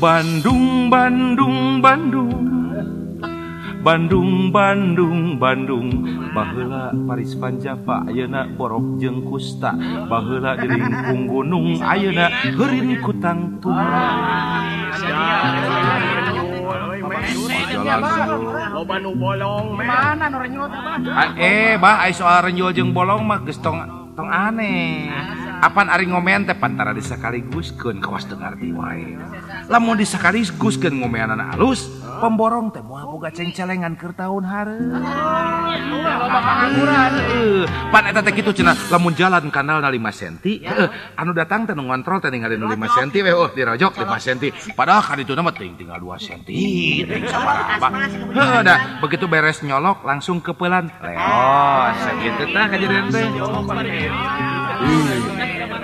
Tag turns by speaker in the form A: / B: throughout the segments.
A: Bandung Bandung Bandung Bandung Bandung Bandung. Baheula Paris Panjava Ayeuna Borok jeung Kusta. Baheula di lingkung gunung. Ayeuna
B: Gerin Kutang bolong
A: ah, eh bah soal renjol jeung bolong mah geus tong tong aneh. Apan ari ngomen teh pantara disakaliguskeun kawas dengarti wae. Lamun disakaliguskeun ngomeanana alus. pemborong teh moal boga cengcelengan teh kitu cenah, lamun jalan kanal 5 cm anu datang tenung ngontrol teh ten 5 senti oh dirojok 5 cm padahal kali itu nama ting tinggal 2 senti begitu beres nyolok langsung kepelan oh segitu tah kejadian teh.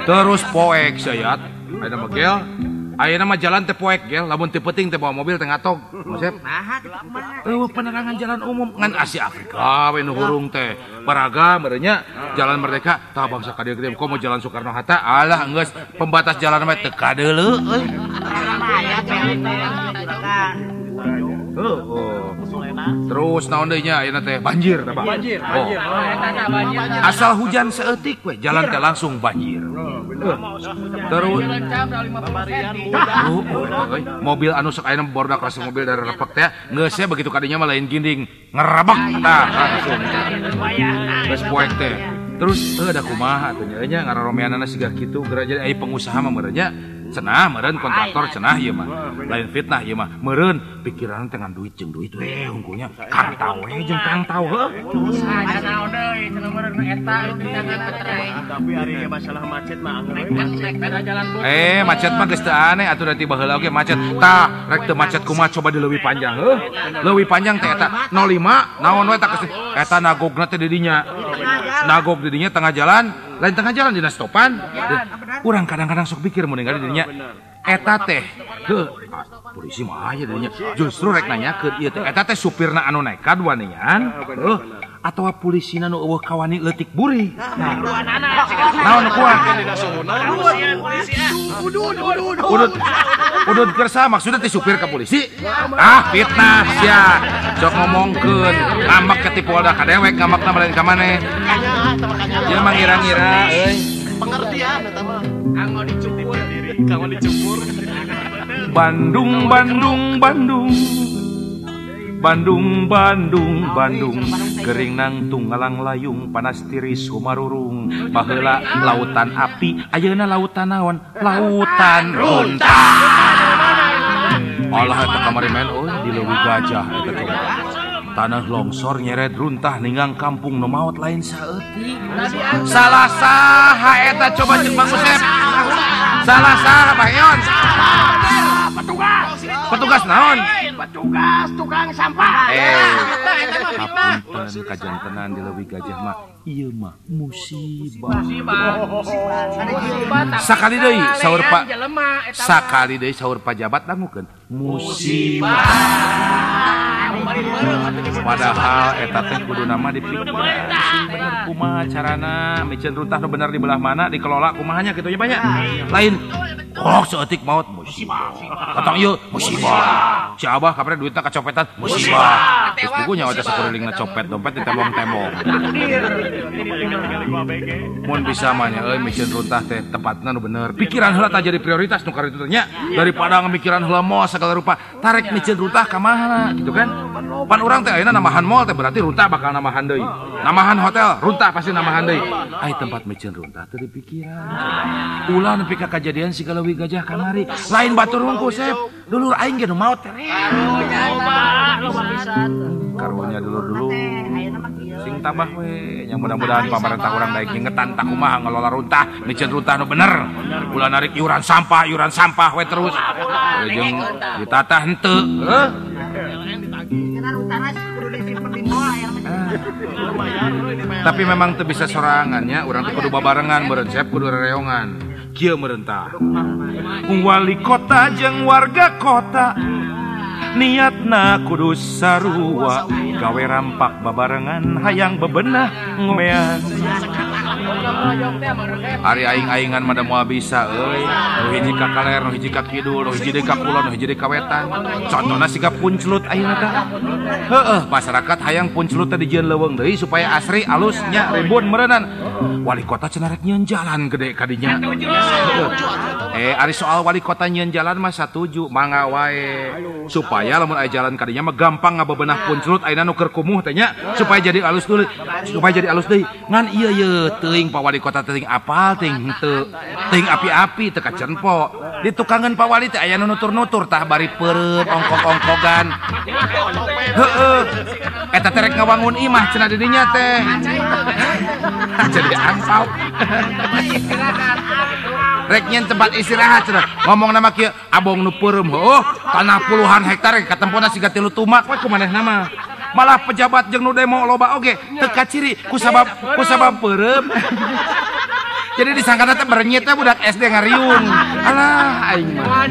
A: Terus poek sayat ada megel Ayeuna mah jalan teh poek gel. Lamun teu penting teh bawa mobil teh ngatog Masep Eueuh penerangan jalan umum. Ngan Asia Afrika we nu hurung teh. Baraga merenya jalan merdeka. Tah bangsa ka dieu kok mau jalan Soekarno Hatta. Alah geus pembatas jalan mah teu kadeuleu euy. Heuh. Terus naon deui nya ayeuna teh banjir tah Pak?
B: Banjir,
A: Oh.
B: banjir.
A: Asal hujan seetik we jalan teh langsung banjir. Terus
C: jam 50 cm
A: Oh, oh, euy. mobil anu sok ayeuna bordak langsung mobil dari repek teh geus ya begitu kadinya mah lain ginding ngerebek tah langsung geus poek teh terus eh ada kumaha atuh nya ngararomeanana siga kitu geura jadi aya pengusaha mah meureun nya cenah meureun kontraktor cenah ieu mah. Lain fitnah ieu mah. Meureun pikiran teh ngan duit jeung duit we hungkunya kang tau we jeung kang tau heuh.
C: Ada naon deui cenah meureun eta nu dijangan peterai
B: Tapi hari ini masalah macet mah
A: Eh macet mah geus teu aneh. Atuh nanti baheula oge macet. Tah rek teu macet kumaha? Coba dileuwih panjang heuh. Leuwih panjang teh eta. 05 naon we tak eta nagogna teh di dinya. Nagog di dinya tengah jalan, lain tengah jalan di stopan kurang kadang-kadang sok pikir mau ninggalin dirinya. Eta teh. Ke ah, polisi mah aja dirinya. Justru rek nanya ke iya teh. Eta teh supirna anu nekat wanian heuh atau polisina nu eueuh kawani leutik buri. Nah, naon kuat? Udut Udut kersa maksudnya ti supir ke polisi? Ah fitnah sia. Sok ngomongkeun. Ngamak ke ti Polda kadewek ngamakna balen ka maneh Dia mah ngira-ngira euy.
B: Kanggo dicumpur. Kanggo dicumpur.
A: Bandung Bandung Bandung Bandung Bandung Bandung Gering nang tunggalang layung panas tiris Sumarurung Baheula lautan api Ayeuna lautan naon lautan runta Allah eta kamari men oh di leuwih gajah eta tanah longsor nyeret runtah ningang kampung nu maot lain saeutik salah saha eta coba jeung Bang Usep salah saha Bang Yon petugas naon?
C: Petugas tukang sampah.
A: Eh. Hapunten kajantenan di leuwih gajah mah. Ieu mah. Musibah. Sakali deui saur Pak sakali deui saur pajabat dangukeun musibah. Padahal eta teh kudu nama dipikir kumaha carana? Micen runtah nu bener di belah mana dikelola kumahanya kitu nya banyak lain oh seetik maut musibah. Katong ieu musibah. Si abah kapreh duitna kacopetan musibah. Terus bukunya wadah sakurelingna copet dompet di tembong-tembong. Mun bisa mah nya euy micen runtah teh tempatna nu bener. Pikiran heula tah jadi prioritas nu karitu teh nya. Daripada ngamikiran heula moal segala rupa tarik micen runtah ka mana gitu kan? Pan urang teh ayeuna namahan mall teh berarti runtah bakal namahan deui. Namahan hotel runtah pasti namahan deui. Ai tempat micen runtah teh di pikiran. Ulah nepi ka kajadian si leuwih gajah kamari. Lain batur hungku sep. Dulur aing ge nu maot karunya dulur-dulur sing tambah we. Yang mudah-mudahan pemerintah orang daek ngetan tak kumaha ngelola runtah. Micen runtah nu bener. Ulah narik iuran sampah iuran sampah we terus. Jeung ditatah henteu. Heuh. Tapi memang tuh bisa sorangannya orang tuh kudu babarengan berensep kudu rereongan. Kieu merentah Wali kota jeng warga kota niat na Kudus Sarua. Gawe rampak babarengan hayang bebenah ngomean. Hari aing-aingan mada moal bisa euy. Nu hiji ka kaler, nu hiji ka kidul, nu hiji ka kulon, nu hiji deui ka wetan. Contona siga puncelut ayeuna teh. Heueuh, masyarakat hayang puncelut teh dijieun leuweung deui supaya asri alus nya ribun meureunnan. Wali kota cenah rek nyieun jalan gede kadinya. Eh, ari soal wali kota nyieun jalan mah satuju, mangga wae. Supaya lamun aya jalan kadinya mah gampang ngabebenah puncelut ayeuna nu keur kumuh teh supaya jadi alus dulu, supaya jadi alus deui. Ngan ieu ye teuing pawali kota teuing apal ting henteu teuing api-api teka cenpo di tukangan pawali teh aya nu nutur-nutur tah bari peureut ongkok-ongkogan heeh. Eta teh rek ngawangun imah cenah di dinya teh. Jadi angpau. Rek nyen tempat istirahat cenah. Ngomong nama kieu abong nu peureum oh tanah puluhan hektar katempona siga tilu tumak we kumanehna mah malah pejabat jeng demo loba oge teka ciri kusabab kusabab perem. Jadi disangka teh bernyita budak SD ngariung. Alah aing mah.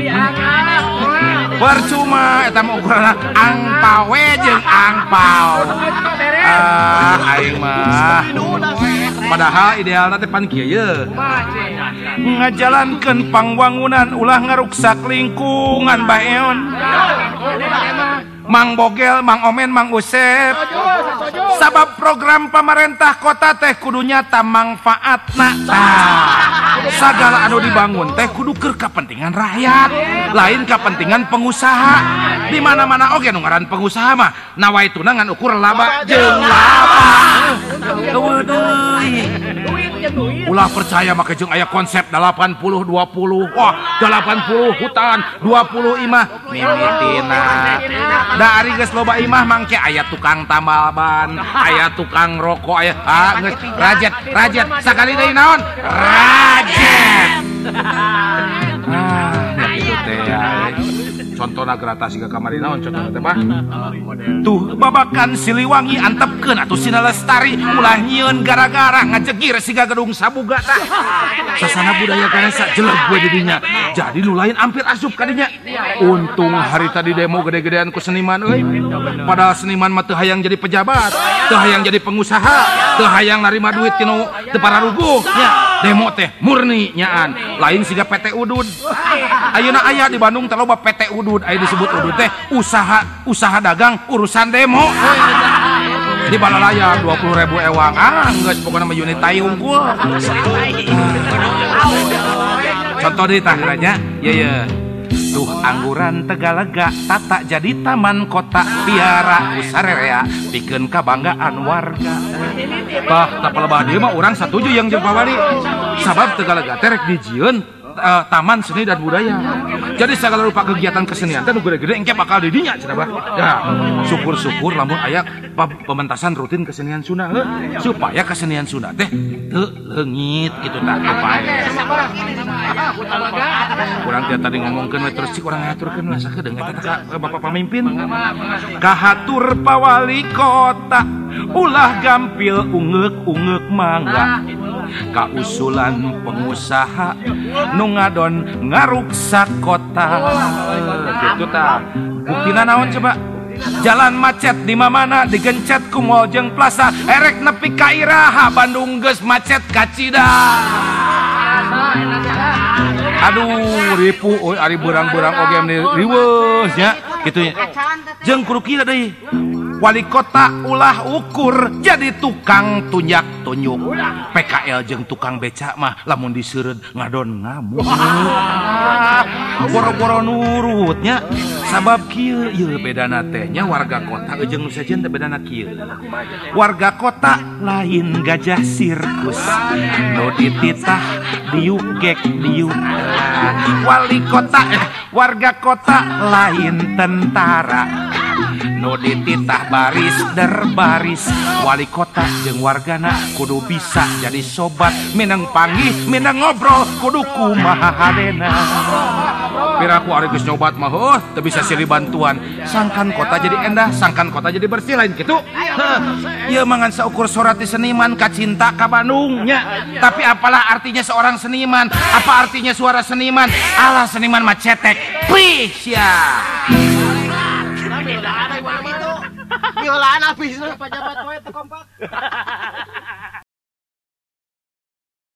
A: Percuma eta mah ukuran angpau we jeung angpau ah aing mah. Padahal idealna teh pan kieu ngajalankeun pangwangunan ulah ngaruksak lingkungan baeon Mang Bogel, Mang Omen, Mang Usep. Sabab program pemerintah kota teh kudunya tamangfaat nak. Segala anu dibangun teh kudu ke kepentingan rakyat, lain kepentingan pengusaha. Di mana-mana oge nu ngaran pengusaha mah nawaitu nangan ukur laba jeung laba. Duit. Ulah percaya maka jeung aya konsep 80 20. Wah, 80 hutan, 20 imah mimitina. Da ari geus loba imah mangke aya tukang tambal ban, aya tukang rokok, aya ah rajet, rajet. Sakali deui naon? Rajet. contohna gratis siga kamari naon contohna teh bah. Tuh babakan siliwangi antepkeun atuh Sina Lestari. Ulah nyieun gara-gara ngajegir siga gedung sabuga tah sasana budaya kana jelek gue didinya jadi nu lain hampir asup kadinya. Untung hari tadi demo gede-gedean ku seniman euy. Padahal seniman mah teu hayang jadi pejabat teu hayang jadi pengusaha teu hayang narima duit tinu teu para rubuh. Nya Demo teh murni nyaan. Lain siga PT Udud. Ayeuna aya di Bandung teh loba PT Udud, aya disebut Udud teh usaha usaha dagang urusan demo. Di Balalaya 20 ribu ewang ah geus pokoknya mah unit tai unggul. Contoh di tangeranya, ya ya. tuh angguran Tegalega tata jadi taman kota biara usarea bikin kebanggaan warga. Bah tapal badi mah orang setuju yang jempawari sabab Tegalega terek dijiun eh, taman seni dan budaya. Jadi segala rupa kegiatan kesenian nu gede-gede engke bakal di dinya cenah bah. Ya, syukur-syukur lamun aya pementasan rutin kesenian Sunda supaya kesenian Sunda teh teu leungit gitu tah upaya. Kurang tiap tadi ngomongkeun we terus cik urang ngaturkeun lah sakedeung eta Bapak pamimpin. Kahatur pawali kota ulah gampil ungeuk-ungeuk mangga. kausulan pengusaha nu ngadon ngaruksak kota. Gitu ta. Buktina naon coba. Jalan macet di mana digencet ku mall jeung plaza. Erek nepi ka Iraha Bandung geus macet ka aduh ripu euy ari burang-burang oge riweuh nya kitu nya jeung kuru kieu deui. wali kota ulah ukur jadi tukang tunyak tunjuk PKL jeng tukang beca mah lamun disurut ngadon ngamu ah, boro-boro nurutnya. Sabab kieu ieu bedana tehnya warga kota. Jeung nu sajeun teh bedana kieu. Warga kota lain gajah sirkus. Nu dititah diugek diuk wali kota eh, warga kota lain tentara. Nu dititah baris der baris wali kota jeung wargana kudu bisa jadi sobat minang panggih minang ngobrol kudu kumaha hadena Piraku ari geus nyobat mah heuh teu bisa silih bantuan. Sangkan kota jadi endah, sangkan kota jadi bersih lain kitu. Heuh. Ieu mangan saukur sorat di seniman ka cinta ka Bandung. Tapi apalah artinya seorang seniman? Apa artinya suara seniman? Alah seniman mah cetek. Sia.
B: Piolaan ay wala ito. Piolaan abis. Pajabat ko itu kompak.